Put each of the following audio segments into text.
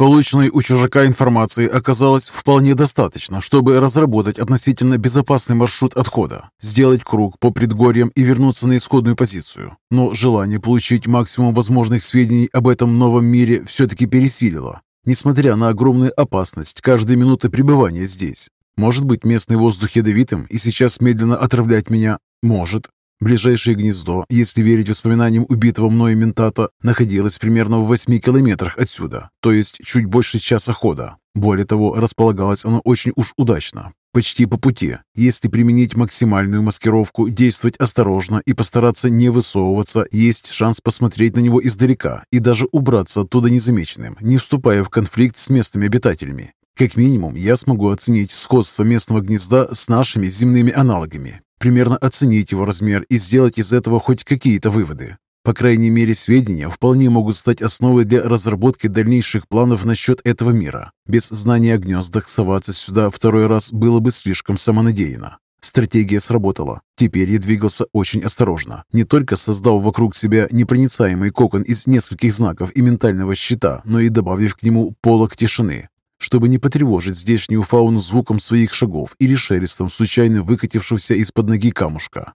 Полученной у чужака информации оказалось вполне достаточно, чтобы разработать относительно безопасный маршрут отхода, сделать круг по предгорьям и вернуться на исходную позицию. Но желание получить максимум возможных сведений об этом новом мире все-таки пересилило. Несмотря на огромную опасность каждой минуты пребывания здесь. Может быть, местный воздух ядовитым и сейчас медленно отравлять меня? Может. Ближайшее гнездо, если верить воспоминаниям убитого мною ментата, находилось примерно в восьми километрах отсюда, то есть чуть больше часа хода. Более того, располагалось оно очень уж удачно, почти по пути. Если применить максимальную маскировку, действовать осторожно и постараться не высовываться, есть шанс посмотреть на него издалека и даже убраться оттуда незамеченным, не вступая в конфликт с местными обитателями. Как минимум, я смогу оценить сходство местного гнезда с нашими земными аналогами, примерно оценить его размер и сделать из этого хоть какие-то выводы. По крайней мере, сведения вполне могут стать основой для разработки дальнейших планов насчет этого мира. Без знания о гнездах соваться сюда второй раз было бы слишком самонадеянно. Стратегия сработала. Теперь я двигался очень осторожно, не только создав вокруг себя непроницаемый кокон из нескольких знаков и ментального щита, но и добавив к нему полок тишины, чтобы не потревожить здешнюю фауну звуком своих шагов или шелестом случайно выкатившегося из-под ноги камушка.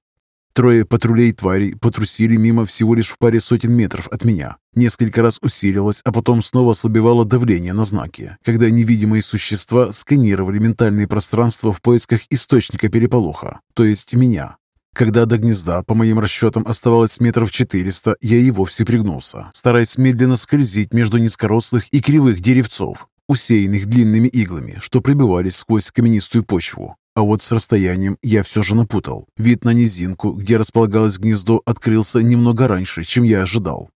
Трое патрулей тварей потрусили мимо всего лишь в паре сотен метров от меня. Несколько раз усилилось, а потом снова ослабевало давление на знаки, когда невидимые существа сканировали ментальное пространство в поисках источника переполоха, то есть меня. Когда до гнезда, по моим расчетам, оставалось метров 400, я и вовсе пригнулся, стараясь медленно скользить между низкорослых и кривых деревцов, усеянных длинными иглами, что пробивались сквозь каменистую почву. А вот с расстоянием я все же напутал. Вид на низинку, где располагалось гнездо, открылся немного раньше, чем я ожидал.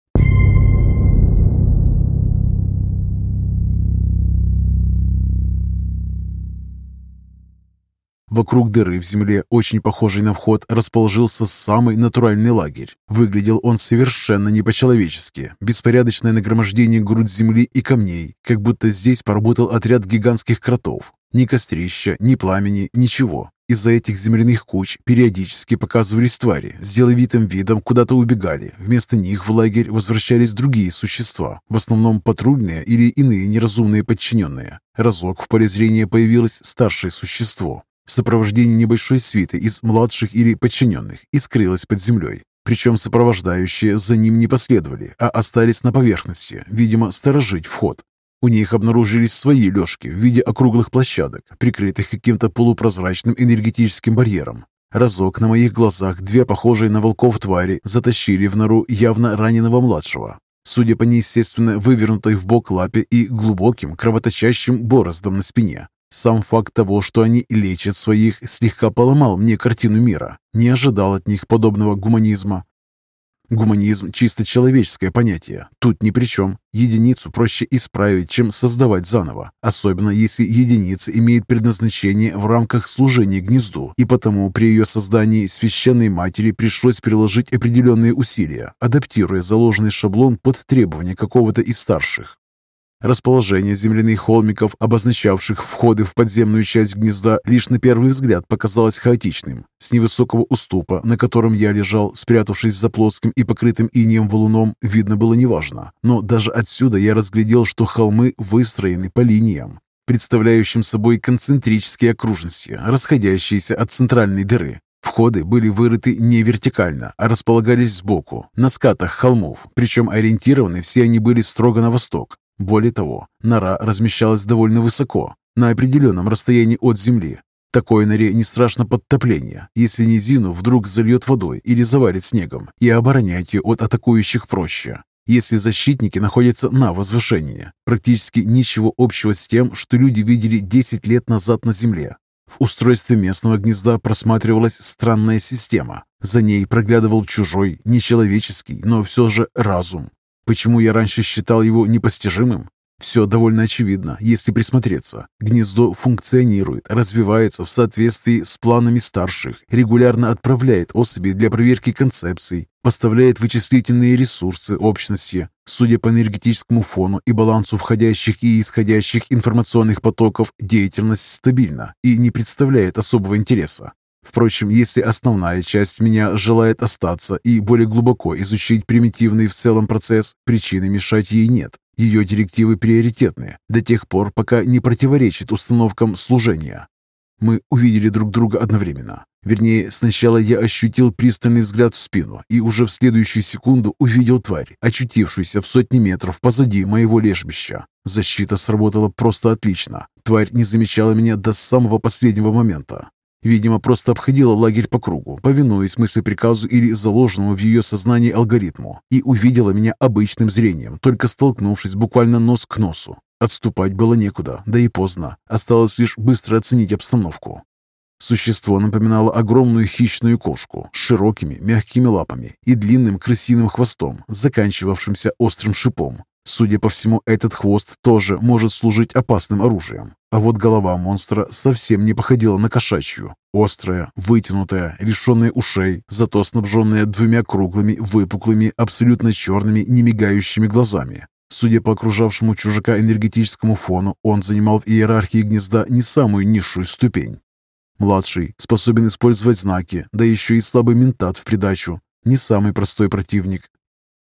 Вокруг дыры в земле, очень похожей на вход, расположился самый натуральный лагерь. Выглядел он совершенно не по-человечески. Беспорядочное нагромождение груд земли и камней, как будто здесь поработал отряд гигантских кротов. Ни кострища, ни пламени, ничего. Из-за этих земляных куч периодически показывались твари, с деловитым видом куда-то убегали. Вместо них в лагерь возвращались другие существа, в основном патрульные или иные неразумные подчиненные. Разок в поле зрения появилось старшее существо, в сопровождении небольшой свиты из младших или подчиненных и скрылась под землей. Причем сопровождающие за ним не последовали, а остались на поверхности, видимо, сторожить вход. У них обнаружились свои лёжки в виде округлых площадок, прикрытых каким-то полупрозрачным энергетическим барьером. Разок на моих глазах две похожие на волков твари затащили в нору явно раненого младшего. Судя по неестественно вывернутой в бок лапе и глубоким кровоточащим бороздам на спине, сам факт того, что они лечат своих, слегка поломал мне картину мира. Не ожидал от них подобного гуманизма. Гуманизм – чисто человеческое понятие. Тут ни при чем. Единицу проще исправить, чем создавать заново. Особенно если единица имеет предназначение в рамках служения гнезду. И потому при ее создании священной матери пришлось приложить определенные усилия, адаптируя заложенный шаблон под требования какого-то из старших. Расположение земляных холмиков, обозначавших входы в подземную часть гнезда, лишь на первый взгляд показалось хаотичным. С невысокого уступа, на котором я лежал, спрятавшись за плоским и покрытым инеем валуном, видно было неважно. Но даже отсюда я разглядел, что холмы выстроены по линиям, представляющим собой концентрические окружности, расходящиеся от центральной дыры. Входы были вырыты не вертикально, а располагались сбоку, на скатах холмов, причем ориентированы все они были строго на восток. Более того, нора размещалась довольно высоко, на определенном расстоянии от земли. Такой норе не страшно подтопление, если низину вдруг зальет водой или заварит снегом, и оборонять ее от атакующих проще. Если защитники находятся на возвышении, практически ничего общего с тем, что люди видели 10 лет назад на Земле. В устройстве местного гнезда просматривалась странная система. За ней проглядывал чужой, нечеловеческий, но все же разум. Почему я раньше считал его непостижимым? Все довольно очевидно, если присмотреться. Гнездо функционирует, развивается в соответствии с планами старших, регулярно отправляет особи для проверки концепций, поставляет вычислительные ресурсы общности. Судя по энергетическому фону и балансу входящих и исходящих информационных потоков, деятельность стабильна и не представляет особого интереса. Впрочем, если основная часть меня желает остаться и более глубоко изучить примитивный в целом процесс, причины мешать ей нет. Ее директивы приоритетны до тех пор, пока не противоречит установкам служения. Мы увидели друг друга одновременно. Вернее, сначала я ощутил пристальный взгляд в спину и уже в следующую секунду увидел тварь, очутившуюся в сотни метров позади моего лежбища. Защита сработала просто отлично. Тварь не замечала меня до самого последнего момента. Видимо, просто обходила лагерь по кругу, повинуясь мысли приказу или заложенному в ее сознании алгоритму, и увидела меня обычным зрением, только столкнувшись буквально нос к носу. Отступать было некуда, да и поздно. Осталось лишь быстро оценить обстановку. Существо напоминало огромную хищную кошку с широкими мягкими лапами и длинным крысиным хвостом, заканчивавшимся острым шипом. Судя по всему, этот хвост тоже может служить опасным оружием. А вот голова монстра совсем не походила на кошачью. Острая, вытянутая, лишенная ушей, зато снабженная двумя круглыми, выпуклыми, абсолютно черными, немигающими глазами. Судя по окружавшему чужака энергетическому фону, он занимал в иерархии гнезда не самую низшую ступень. Младший способен использовать знаки, да еще и слабый ментат в придачу. Не самый простой противник,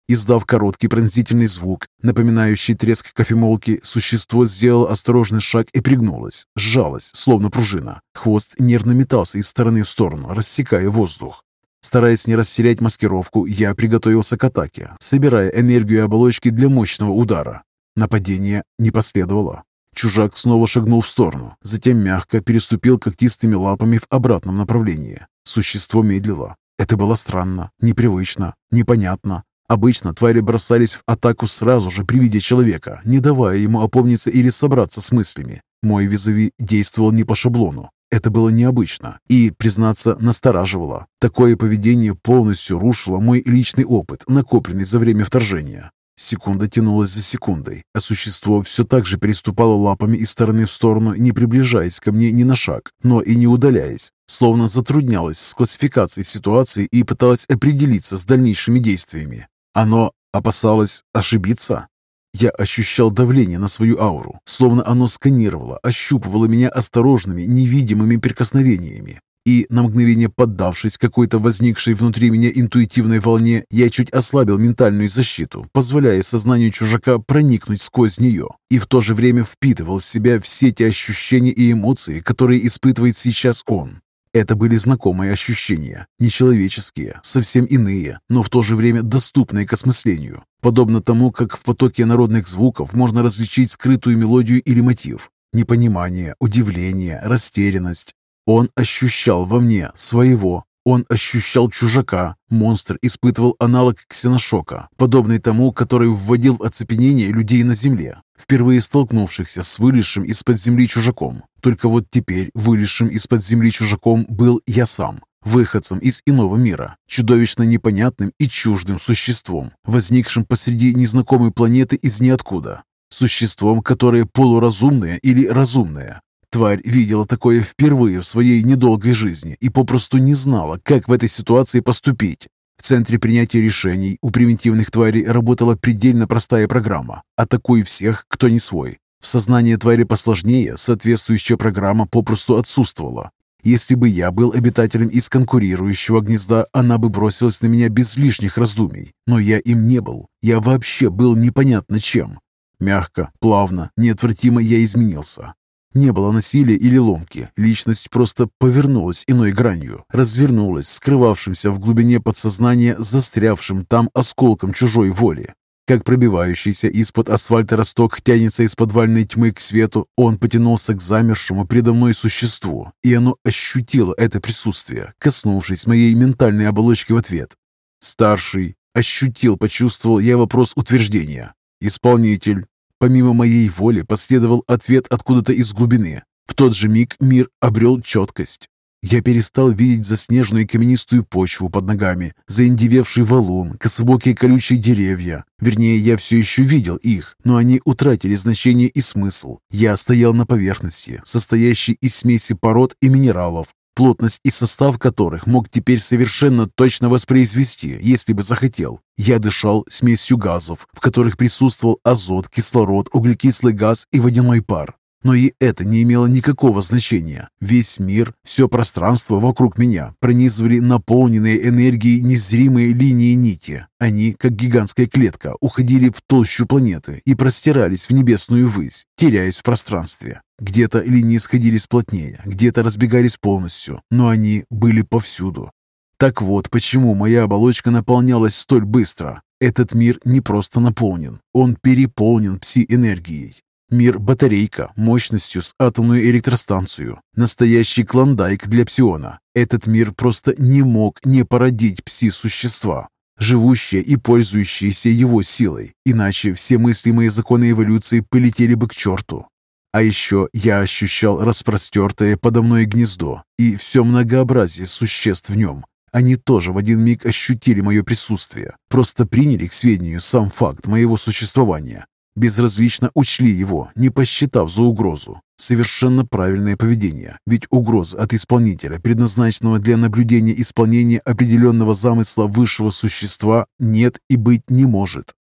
Издав короткий пронзительный звук, напоминающий треск кофемолки, существо сделало осторожный шаг и пригнулось, сжалось, словно пружина. Хвост нервно метался из стороны в сторону, рассекая воздух. Стараясь не растерять маскировку, я приготовился к атаке, собирая энергию оболочки для мощного удара. Нападение не последовало. Чужак снова шагнул в сторону, затем мягко переступил когтистыми лапами в обратном направлении. Существо медлило. Это было странно, непривычно, непонятно, Обычно твари бросались в атаку сразу же при виде человека, не давая ему опомниться или собраться с мыслями. Мой визави действовал не по шаблону. Это было необычно и, признаться, настораживало. Такое поведение полностью рушило мой личный опыт, накопленный за время вторжения. Секунда тянулась за секундой, а существо все так же переступало лапами из стороны в сторону, не приближаясь ко мне ни на шаг, но и не удаляясь, словно затруднялось с классификацией ситуации и пыталось определиться с дальнейшими действиями. Оно опасалось ошибиться? Я ощущал давление на свою ауру, словно оно сканировало, ощупывало меня осторожными, невидимыми прикосновениями. И, на мгновение поддавшись какой-то возникшей внутри меня интуитивной волне, я чуть ослабил ментальную защиту, позволяя сознанию чужака проникнуть сквозь нее, и в то же время впитывал в себя все те ощущения и эмоции, которые испытывает сейчас он. Это были знакомые ощущения, нечеловеческие, совсем иные, но в то же время доступные к осмыслению. Подобно тому, как в потоке народных звуков можно различить скрытую мелодию или мотив. Непонимание, удивление, растерянность. Он ощущал во мне своего, он ощущал чужака. Монстр испытывал аналог ксеношока, подобный тому, который вводил в оцепенение людей на земле впервые столкнувшихся с вылезшим из-под земли чужаком. Только вот теперь вылезшим из-под земли чужаком был я сам, выходцем из иного мира, чудовищно непонятным и чуждым существом, возникшим посреди незнакомой планеты из ниоткуда. Существом, которое полуразумное или разумное. Тварь видела такое впервые в своей недолгой жизни и попросту не знала, как в этой ситуации поступить. В центре принятия решений у примитивных тварей работала предельно простая программа «Атакуй всех, кто не свой». В сознании твари посложнее соответствующая программа попросту отсутствовала. Если бы я был обитателем из конкурирующего гнезда, она бы бросилась на меня без лишних раздумий. Но я им не был. Я вообще был непонятно чем. Мягко, плавно, неотвратимо я изменился. Не было насилия или ломки. Личность просто повернулась иной гранью, развернулась, скрывавшимся в глубине подсознания, застрявшим там осколком чужой воли. Как пробивающийся из-под асфальта росток тянется из подвальной тьмы к свету, он потянулся к замершему предо мной существу, и оно ощутило это присутствие, коснувшись моей ментальной оболочки в ответ. Старший ощутил, почувствовал я вопрос утверждения. Исполнитель Помимо моей воли последовал ответ откуда-то из глубины. В тот же миг мир обрел четкость. Я перестал видеть заснеженную каменистую почву под ногами, заиндевевший валун, кособокие колючие деревья. Вернее, я все еще видел их, но они утратили значение и смысл. Я стоял на поверхности, состоящей из смеси пород и минералов, плотность и состав которых мог теперь совершенно точно воспроизвести, если бы захотел. Я дышал смесью газов, в которых присутствовал азот, кислород, углекислый газ и водяной пар. Но и это не имело никакого значения. Весь мир, все пространство вокруг меня пронизывали наполненные энергией незримые линии нити. Они, как гигантская клетка, уходили в толщу планеты и простирались в небесную высь, теряясь в пространстве. Где-то линии сходились плотнее, где-то разбегались полностью, но они были повсюду. Так вот, почему моя оболочка наполнялась столь быстро. Этот мир не просто наполнен, он переполнен пси-энергией. Мир батарейка мощностью с атомную электростанцию. Настоящий клондайк для псиона. Этот мир просто не мог не породить пси-существа, живущие и пользующиеся его силой. Иначе все мыслимые законы эволюции полетели бы к черту. А еще я ощущал распростертое подо мной гнездо и все многообразие существ в нем. Они тоже в один миг ощутили мое присутствие, просто приняли к сведению сам факт моего существования безразлично учли его, не посчитав за угрозу. Совершенно правильное поведение, ведь угроз от исполнителя, предназначенного для наблюдения исполнения определенного замысла высшего существа, нет и быть не может.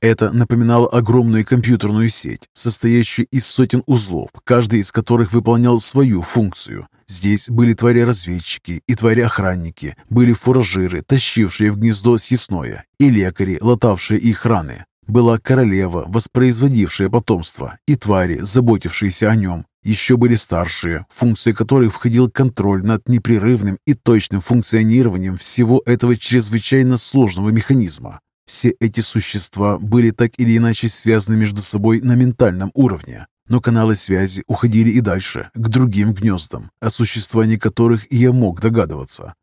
Это напоминало огромную компьютерную сеть, состоящую из сотен узлов, каждый из которых выполнял свою функцию. Здесь были твари-разведчики и твари-охранники, были фуражиры, тащившие в гнездо съестное, и лекари, латавшие их раны была королева, воспроизводившая потомство, и твари, заботившиеся о нем. Еще были старшие, функции которых входил контроль над непрерывным и точным функционированием всего этого чрезвычайно сложного механизма. Все эти существа были так или иначе связаны между собой на ментальном уровне, но каналы связи уходили и дальше, к другим гнездам, о существовании которых я мог догадываться.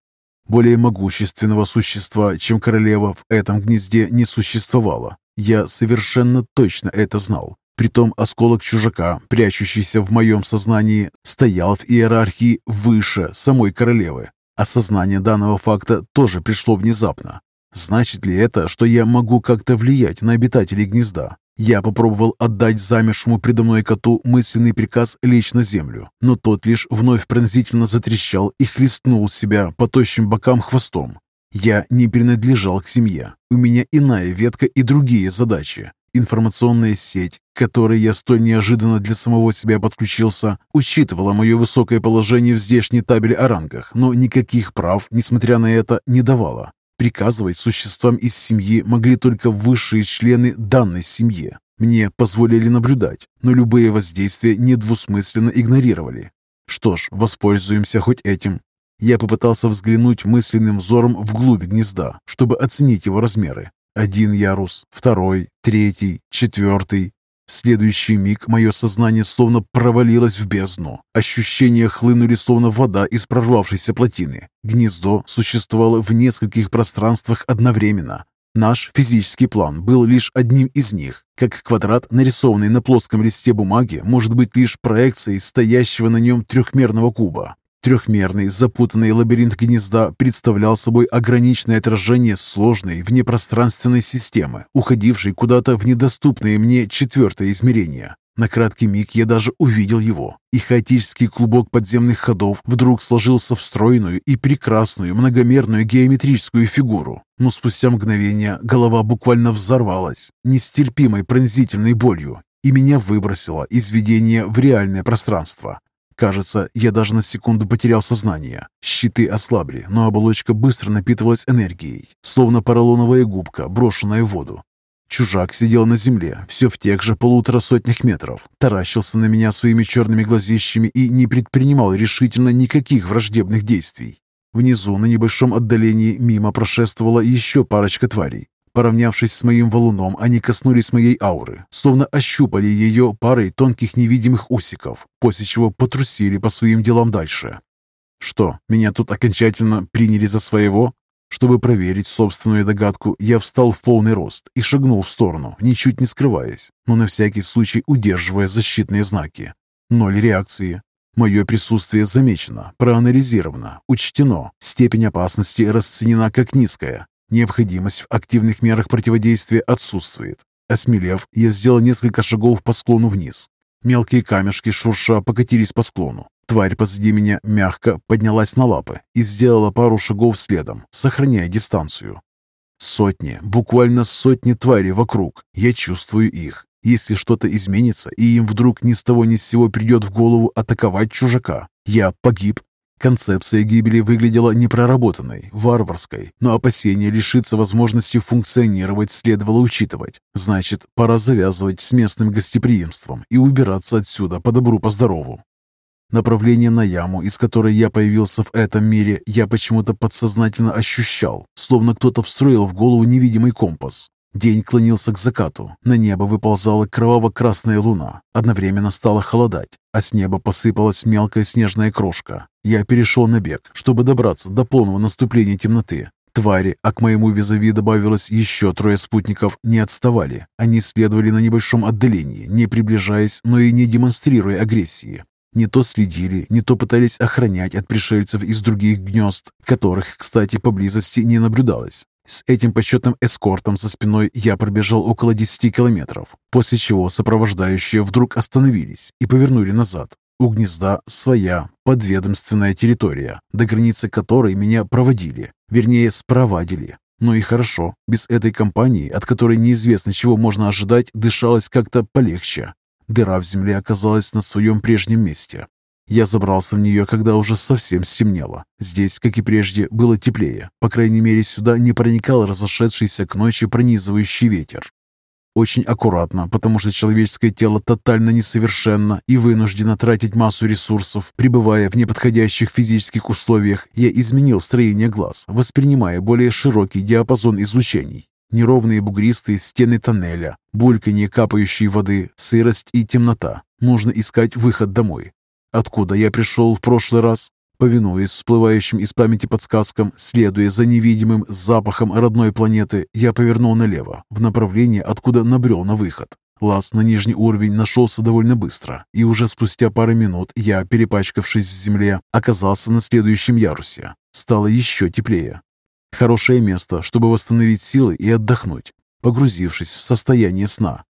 Более могущественного существа, чем королева, в этом гнезде не существовало. Я совершенно точно это знал. Притом осколок чужака, прячущийся в моем сознании, стоял в иерархии выше самой королевы. Осознание данного факта тоже пришло внезапно. Значит ли это, что я могу как-то влиять на обитателей гнезда? Я попробовал отдать замершему предо мной коту мысленный приказ лечь на землю, но тот лишь вновь пронзительно затрещал и хлестнул себя по тощим бокам хвостом. Я не принадлежал к семье. У меня иная ветка и другие задачи. Информационная сеть, к которой я столь неожиданно для самого себя подключился, учитывала мое высокое положение в здешней табеле о рангах, но никаких прав, несмотря на это, не давала. Приказывать существам из семьи могли только высшие члены данной семьи. Мне позволили наблюдать, но любые воздействия недвусмысленно игнорировали. Что ж, воспользуемся хоть этим. Я попытался взглянуть мысленным взором вглубь гнезда, чтобы оценить его размеры. Один ярус, второй, третий, четвертый. В следующий миг мое сознание словно провалилось в бездну. Ощущения хлынули словно вода из прорвавшейся плотины. Гнездо существовало в нескольких пространствах одновременно. Наш физический план был лишь одним из них, как квадрат, нарисованный на плоском листе бумаги, может быть лишь проекцией стоящего на нем трехмерного куба. Трехмерный, запутанный лабиринт гнезда представлял собой ограниченное отражение сложной внепространственной системы, уходившей куда-то в недоступное мне четвертое измерение. На краткий миг я даже увидел его, и хаотический клубок подземных ходов вдруг сложился в стройную и прекрасную многомерную геометрическую фигуру. Но спустя мгновение голова буквально взорвалась нестерпимой пронзительной болью, и меня выбросило из видения в реальное пространство. Кажется, я даже на секунду потерял сознание. Щиты ослабли, но оболочка быстро напитывалась энергией, словно поролоновая губка, брошенная в воду. Чужак сидел на земле, все в тех же полутора сотнях метров, таращился на меня своими черными глазищами и не предпринимал решительно никаких враждебных действий. Внизу, на небольшом отдалении, мимо прошествовала еще парочка тварей. Поравнявшись с моим валуном, они коснулись моей ауры, словно ощупали ее парой тонких невидимых усиков, после чего потрусили по своим делам дальше. Что, меня тут окончательно приняли за своего? Чтобы проверить собственную догадку, я встал в полный рост и шагнул в сторону, ничуть не скрываясь, но на всякий случай удерживая защитные знаки. Ноль реакции. Мое присутствие замечено, проанализировано, учтено. Степень опасности расценена как низкая. Необходимость в активных мерах противодействия отсутствует. Осмелев, я сделал несколько шагов по склону вниз. Мелкие камешки шурша покатились по склону. Тварь позади меня мягко поднялась на лапы и сделала пару шагов следом, сохраняя дистанцию. Сотни, буквально сотни тварей вокруг. Я чувствую их. Если что-то изменится, и им вдруг ни с того ни с сего придет в голову атаковать чужака, я погиб. Концепция гибели выглядела непроработанной, варварской, но опасение лишиться возможности функционировать следовало учитывать. Значит, пора завязывать с местным гостеприимством и убираться отсюда по добру, по здорову. Направление на яму, из которой я появился в этом мире, я почему-то подсознательно ощущал, словно кто-то встроил в голову невидимый компас. День клонился к закату, на небо выползала кроваво-красная луна. Одновременно стало холодать, а с неба посыпалась мелкая снежная крошка. Я перешел на бег, чтобы добраться до полного наступления темноты. Твари, а к моему визави добавилось еще трое спутников, не отставали. Они следовали на небольшом отдалении, не приближаясь, но и не демонстрируя агрессии. Не то следили, не то пытались охранять от пришельцев из других гнезд, которых, кстати, поблизости не наблюдалось. С этим почетным эскортом за спиной я пробежал около 10 километров, после чего сопровождающие вдруг остановились и повернули назад. У гнезда своя подведомственная территория, до границы которой меня проводили, вернее, спровадили. Ну и хорошо, без этой компании, от которой неизвестно чего можно ожидать, дышалось как-то полегче. Дыра в земле оказалась на своем прежнем месте. Я забрался в нее, когда уже совсем стемнело. Здесь, как и прежде, было теплее. По крайней мере, сюда не проникал разошедшийся к ночи пронизывающий ветер. Очень аккуратно, потому что человеческое тело тотально несовершенно и вынуждено тратить массу ресурсов, пребывая в неподходящих физических условиях, я изменил строение глаз, воспринимая более широкий диапазон излучений. Неровные бугристые стены тоннеля, бульканье капающей воды, сырость и темнота. Нужно искать выход домой. Откуда я пришел в прошлый раз? Повинуясь всплывающим из памяти подсказкам, следуя за невидимым запахом родной планеты, я повернул налево, в направлении, откуда набрел на выход. Лаз на нижний уровень нашелся довольно быстро, и уже спустя пару минут я, перепачкавшись в земле, оказался на следующем ярусе. Стало еще теплее. Хорошее место, чтобы восстановить силы и отдохнуть, погрузившись в состояние сна.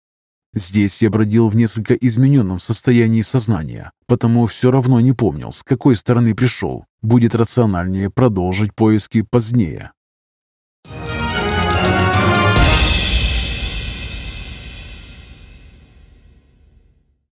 Здесь я бродил в несколько измененном состоянии сознания, потому все равно не помнил, с какой стороны пришел. Будет рациональнее продолжить поиски позднее.